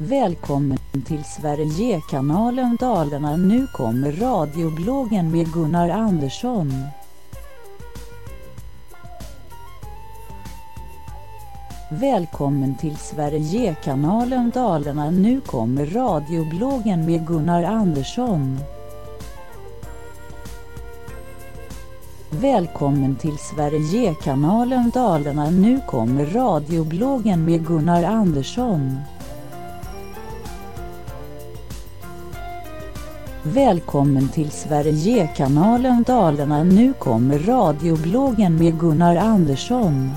Välkommen till Sverigekanalen Dalarna. Nu kommer radiobloggen med Gunnar Andersson. Välkommen till Sverigekanalen Dalarna. Nu kommer radiobloggen med Gunnar Andersson. Välkommen till Sverigekanalen Dalarna. Nu kommer radiobloggen med Gunnar Andersson. Välkommen till Sverigekanalen Dalarna. Nu kommer radiobloggen med Gunnar Andersson.